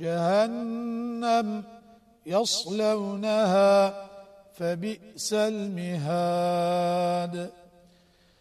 جهنم يصلونها فبئس المهاد.